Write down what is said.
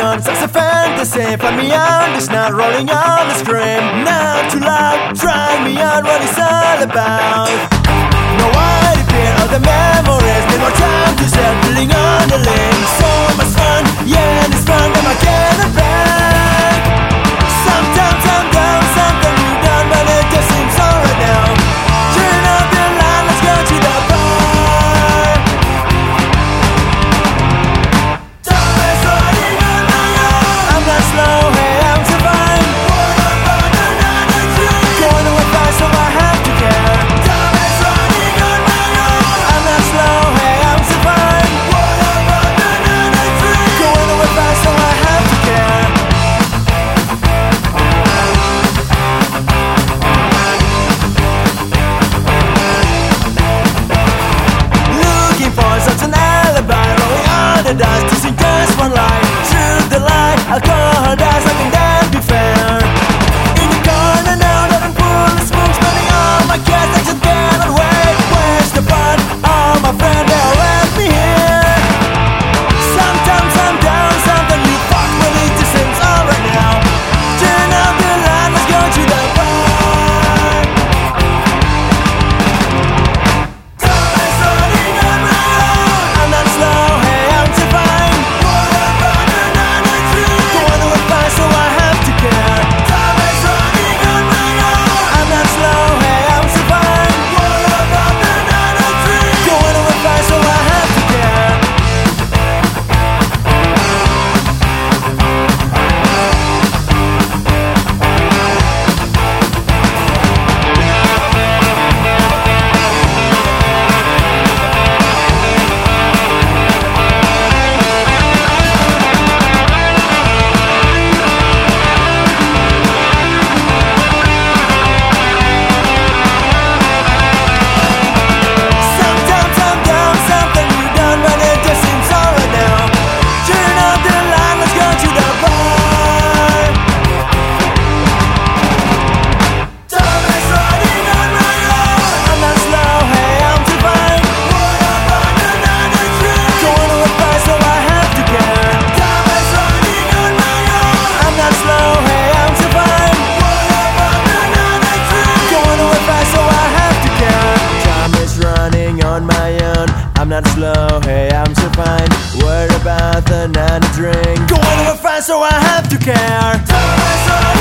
on such a fantasy, find me out. It's not rolling on the screen. Not too loud, try me on What it's all about. No idea of the memories? Need more time to set, feeling on the lane So much fun I'm not slow, hey, I'm so fine. Worry about another drink. Going over fast, so I have to care. Tell